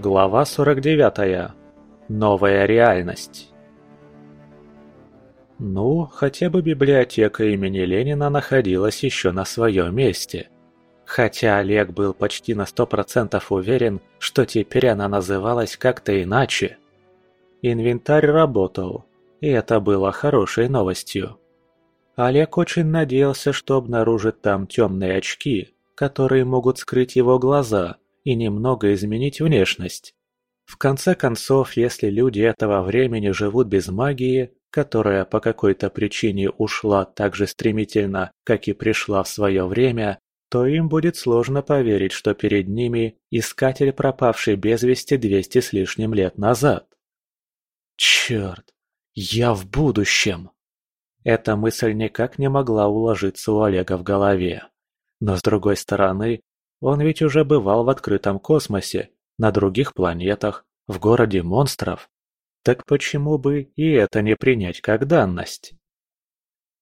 Глава 49. Новая реальность. Ну, хотя бы библиотека имени Ленина находилась еще на своем месте. Хотя Олег был почти на сто процентов уверен, что теперь она называлась как-то иначе. Инвентарь работал, и это было хорошей новостью. Олег очень надеялся, что обнаружит там темные очки, которые могут скрыть его глаза – и немного изменить внешность. В конце концов, если люди этого времени живут без магии, которая по какой-то причине ушла так же стремительно, как и пришла в свое время, то им будет сложно поверить, что перед ними искатель, пропавший без вести 200 с лишним лет назад. Черт, я в будущем! Эта мысль никак не могла уложиться у Олега в голове. Но с другой стороны, он ведь уже бывал в открытом космосе, на других планетах, в городе монстров. Так почему бы и это не принять как данность?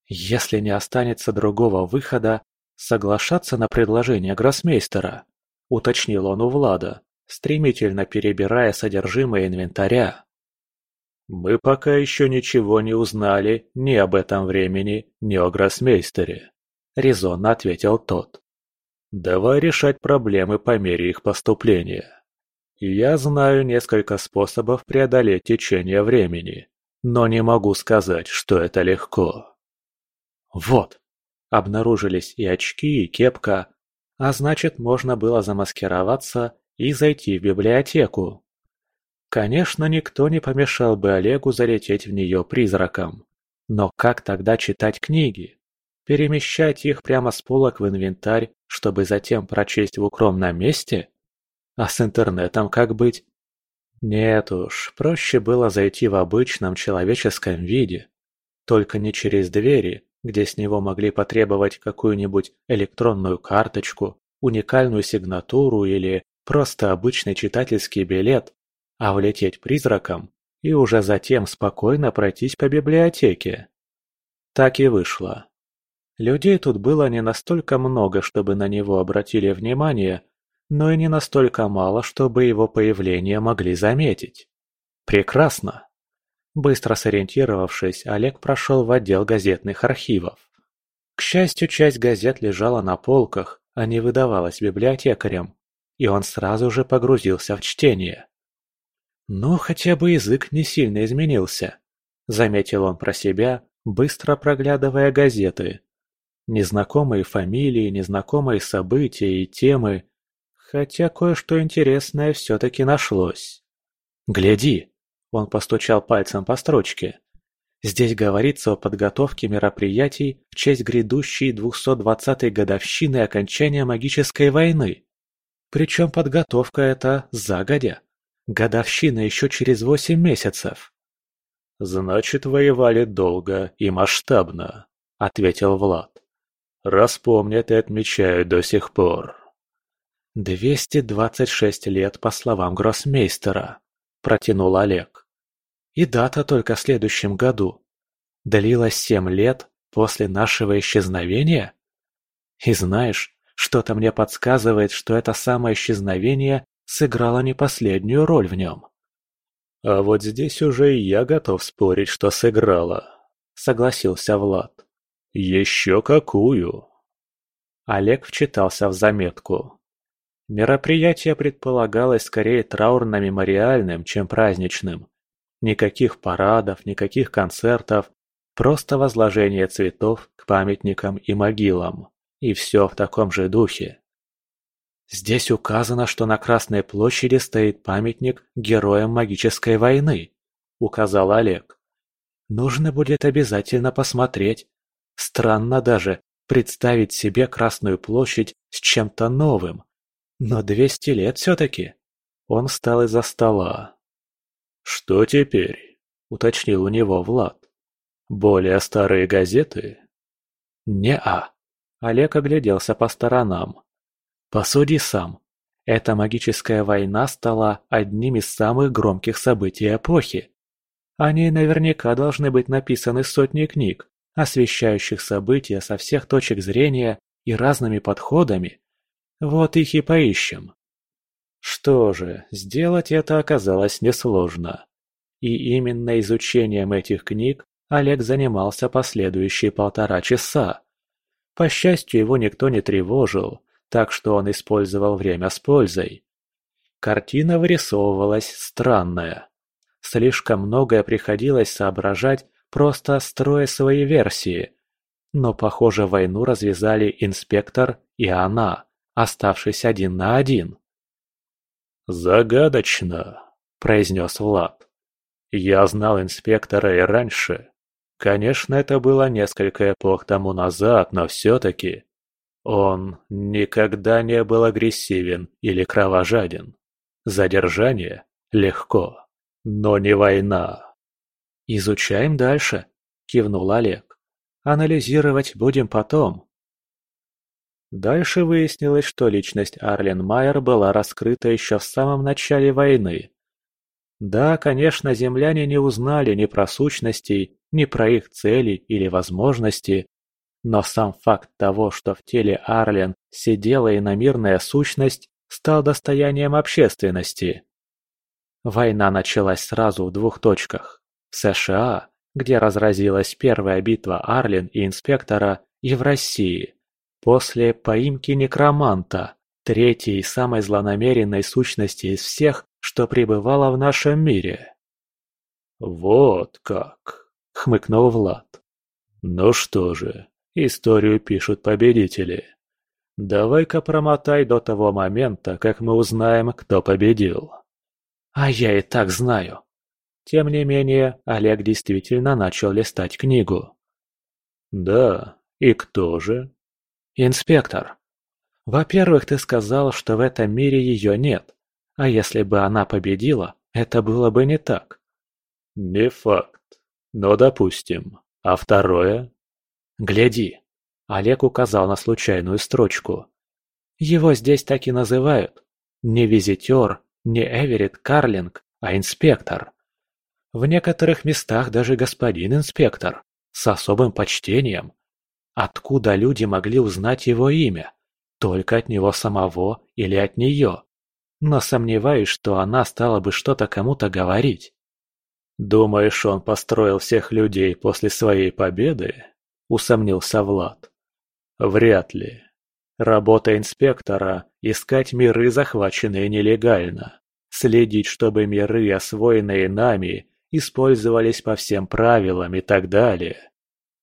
Если не останется другого выхода, соглашаться на предложение гроссмейстера, уточнил он у Влада, стремительно перебирая содержимое инвентаря. «Мы пока еще ничего не узнали ни об этом времени, ни о гроссмейстере», — резонно ответил тот. Давай решать проблемы по мере их поступления. Я знаю несколько способов преодолеть течение времени, но не могу сказать, что это легко. Вот, обнаружились и очки, и кепка, а значит, можно было замаскироваться и зайти в библиотеку. Конечно, никто не помешал бы Олегу залететь в нее призраком. Но как тогда читать книги? Перемещать их прямо с полок в инвентарь, чтобы затем прочесть в укромном месте? А с интернетом как быть? Нет уж, проще было зайти в обычном человеческом виде. Только не через двери, где с него могли потребовать какую-нибудь электронную карточку, уникальную сигнатуру или просто обычный читательский билет, а влететь призраком и уже затем спокойно пройтись по библиотеке. Так и вышло. Людей тут было не настолько много, чтобы на него обратили внимание, но и не настолько мало, чтобы его появление могли заметить. Прекрасно. Быстро сориентировавшись, Олег прошел в отдел газетных архивов. К счастью, часть газет лежала на полках, а не выдавалась библиотекарям, и он сразу же погрузился в чтение. «Ну, хотя бы язык не сильно изменился», — заметил он про себя, быстро проглядывая газеты. Незнакомые фамилии, незнакомые события и темы. Хотя кое-что интересное все-таки нашлось. «Гляди!» – он постучал пальцем по строчке. Здесь говорится о подготовке мероприятий в честь грядущей 220-й годовщины окончания магической войны. Причем подготовка эта загодя. Годовщина еще через восемь месяцев. «Значит, воевали долго и масштабно», — ответил Влад. Раз помнят и отмечают до сих пор. «Двести двадцать шесть лет, по словам гроссмейстера», – протянул Олег. «И дата только в следующем году. Длилась семь лет после нашего исчезновения? И знаешь, что-то мне подсказывает, что это самое исчезновение сыграло не последнюю роль в нем». «А вот здесь уже и я готов спорить, что сыграло», – согласился Влад. «Еще какую!» Олег вчитался в заметку. Мероприятие предполагалось скорее траурно-мемориальным, чем праздничным. Никаких парадов, никаких концертов, просто возложение цветов к памятникам и могилам. И все в таком же духе. Здесь указано, что на Красной площади стоит памятник героям магической войны, указал Олег. Нужно будет обязательно посмотреть, Странно даже представить себе Красную площадь с чем-то новым. Но двести лет все-таки. Он встал из-за стола. «Что теперь?» – уточнил у него Влад. «Более старые газеты?» «Не-а». Олег огляделся по сторонам. «Посуди сам. Эта магическая война стала одним из самых громких событий эпохи. О ней наверняка должны быть написаны сотни книг освещающих события со всех точек зрения и разными подходами. Вот их и поищем. Что же, сделать это оказалось несложно. И именно изучением этих книг Олег занимался последующие полтора часа. По счастью, его никто не тревожил, так что он использовал время с пользой. Картина вырисовывалась странная. Слишком многое приходилось соображать, просто строя свои версии. Но, похоже, войну развязали инспектор и она, оставшись один на один. «Загадочно», – произнес Влад. «Я знал инспектора и раньше. Конечно, это было несколько эпох тому назад, но все-таки он никогда не был агрессивен или кровожаден. Задержание легко, но не война». «Изучаем дальше», – кивнул Олег. «Анализировать будем потом». Дальше выяснилось, что личность Арлен Майер была раскрыта еще в самом начале войны. Да, конечно, земляне не узнали ни про сущностей, ни про их цели или возможности, но сам факт того, что в теле Арлен сидела иномирная сущность, стал достоянием общественности. Война началась сразу в двух точках. В США, где разразилась первая битва Арлен и Инспектора, и в России – После поимки некроманта, третьей самой злонамеренной сущности из всех, что пребывало в нашем мире. «Вот как!» — хмыкнул Влад. «Ну что же, историю пишут победители. Давай-ка промотай до того момента, как мы узнаем, кто победил». «А я и так знаю». Тем не менее, Олег действительно начал листать книгу. «Да, и кто же?» «Инспектор, во-первых, ты сказал, что в этом мире ее нет. А если бы она победила, это было бы не так». «Не факт. Но допустим. А второе?» «Гляди». Олег указал на случайную строчку. «Его здесь так и называют. Не визитер, не Эверетт Карлинг, а инспектор. В некоторых местах даже господин инспектор, с особым почтением, Откуда люди могли узнать его имя? Только от него самого или от нее? Но сомневаюсь, что она стала бы что-то кому-то говорить. «Думаешь, он построил всех людей после своей победы?» – усомнился Влад. «Вряд ли. Работа инспектора – искать миры, захваченные нелегально, следить, чтобы миры, освоенные нами, использовались по всем правилам и так далее.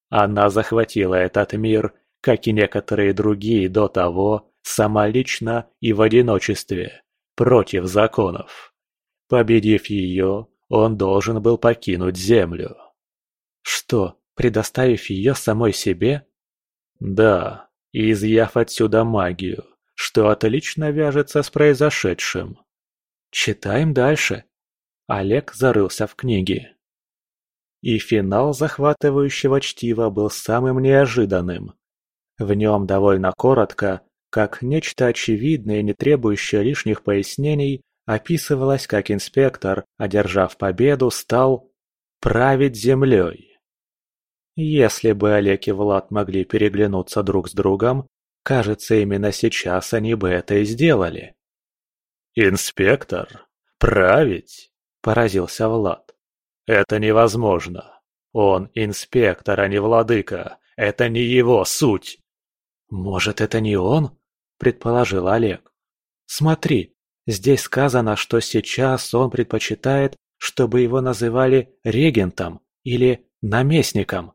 Она захватила этот мир, как и некоторые другие до того, сама лично и в одиночестве, против законов. Победив ее, он должен был покинуть Землю. Что, предоставив ее самой себе? Да, и изъяв отсюда магию, что отлично вяжется с произошедшим. Читаем дальше. Олег зарылся в книге. И финал захватывающего чтива был самым неожиданным. В нем довольно коротко, как нечто очевидное и не требующее лишних пояснений, описывалось, как инспектор, одержав победу, стал править землей. Если бы Олег и Влад могли переглянуться друг с другом, кажется, именно сейчас они бы это и сделали. «Инспектор? Править?» – поразился Влад. Это невозможно. Он инспектор, а не владыка. Это не его суть. Может, это не он? Предположил Олег. Смотри, здесь сказано, что сейчас он предпочитает, чтобы его называли регентом или наместником.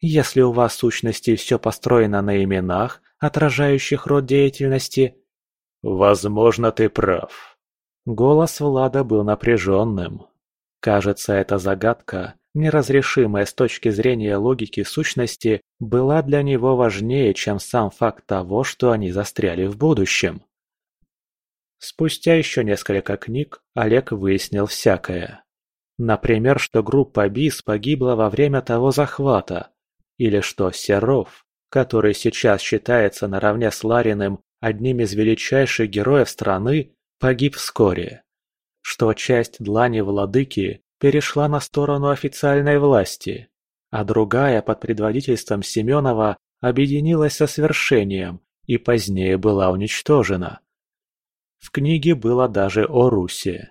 Если у вас сущности все построено на именах, отражающих род деятельности... Возможно, ты прав. Голос Влада был напряженным. Кажется, эта загадка, неразрешимая с точки зрения логики сущности, была для него важнее, чем сам факт того, что они застряли в будущем. Спустя еще несколько книг Олег выяснил всякое. Например, что группа БИС погибла во время того захвата, или что Серов, который сейчас считается наравне с Лариным одним из величайших героев страны, погиб вскоре что часть длани владыки перешла на сторону официальной власти, а другая под предводительством Семенова объединилась со свершением и позднее была уничтожена. В книге было даже о Руси.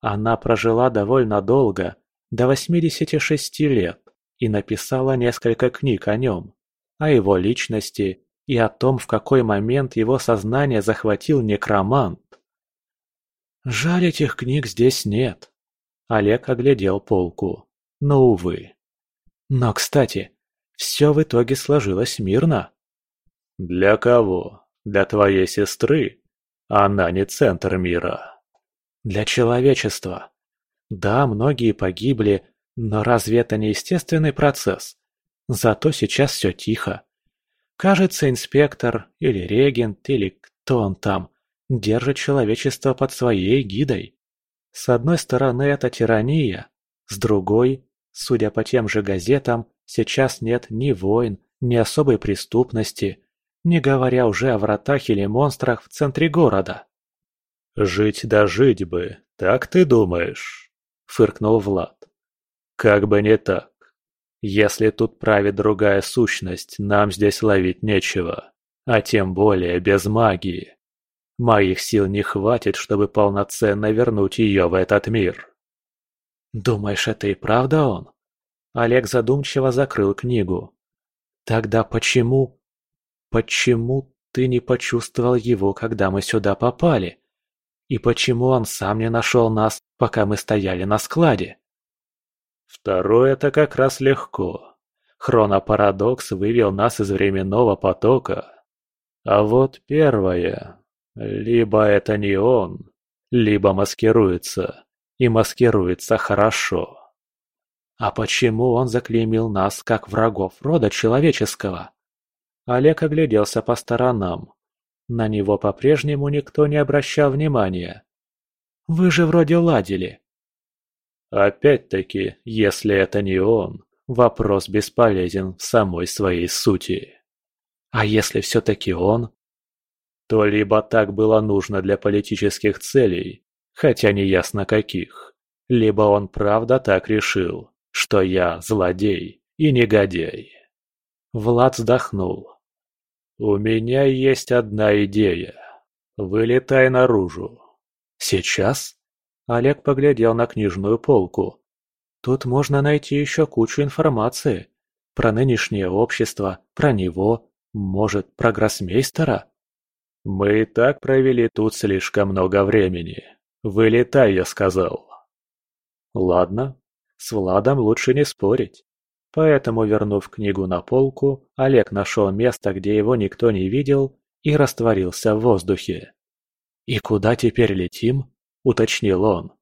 Она прожила довольно долго, до 86 лет, и написала несколько книг о нем, о его личности и о том, в какой момент его сознание захватил некромант. Жаль, этих книг здесь нет. Олег оглядел полку. Но, увы. Но, кстати, все в итоге сложилось мирно. Для кого? Для твоей сестры? Она не центр мира. Для человечества. Да, многие погибли, но разве это не естественный процесс? Зато сейчас все тихо. Кажется, инспектор или регент или кто он там держит человечество под своей гидой. С одной стороны, это тирания, с другой, судя по тем же газетам, сейчас нет ни войн, ни особой преступности, не говоря уже о вратах или монстрах в центре города. «Жить да жить бы, так ты думаешь?» – фыркнул Влад. «Как бы не так. Если тут правит другая сущность, нам здесь ловить нечего, а тем более без магии. Моих сил не хватит, чтобы полноценно вернуть ее в этот мир. Думаешь, это и правда он? Олег задумчиво закрыл книгу. Тогда почему... Почему ты не почувствовал его, когда мы сюда попали? И почему он сам не нашел нас, пока мы стояли на складе? Второе-то как раз легко. Хронопарадокс вывел нас из временного потока. А вот первое... Либо это не он, либо маскируется. И маскируется хорошо. А почему он заклеймил нас как врагов рода человеческого? Олег огляделся по сторонам. На него по-прежнему никто не обращал внимания. Вы же вроде ладили. Опять-таки, если это не он, вопрос бесполезен в самой своей сути. А если все-таки он? То либо так было нужно для политических целей, хотя не ясно каких, либо он правда так решил, что я злодей и негодяй. Влад вздохнул. «У меня есть одна идея. Вылетай наружу». «Сейчас?» Олег поглядел на книжную полку. Тут можно найти еще кучу информации. Про нынешнее общество, про него, может, про гроссмейстера? Мы и так провели тут слишком много времени. Вылетай, я сказал. Ладно, с Владом лучше не спорить. Поэтому, вернув книгу на полку, Олег нашел место, где его никто не видел, и растворился в воздухе. «И куда теперь летим?» – уточнил он.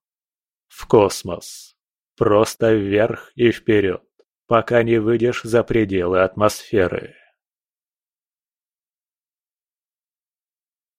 «В космос. Просто вверх и вперед, пока не выйдешь за пределы атмосферы».